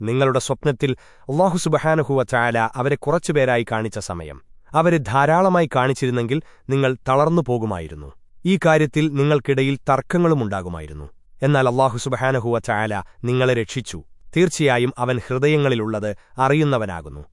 നിങ്ങളുടെ സ്വപ്നത്തിൽ അള്ളാഹുസുബഹാനുഹുവ ചായാല അവരെ കുറച്ചുപേരായി കാണിച്ച സമയം. അവരെ ധാരാളമായി കാണിച്ചിരുന്നെങ്കിൽ നിങ്ങൾ തളർന്നു പോകുമായിരുന്നു. ഈ കാര്യത്തിൽ നിങ്ങൾക്കിടയിൽ തർക്കങ്ങളുമുണ്ടാകുമായിരുന്നു എന്നാൽ അള്ളാഹുസുബഹാനഹുവ ചായാല നിങ്ങളെ രക്ഷിച്ചു. തീർച്ചയായും അവൻ ഹൃദയങ്ങളിലുള്ളത് അറിയുന്നവനാകുന്നു.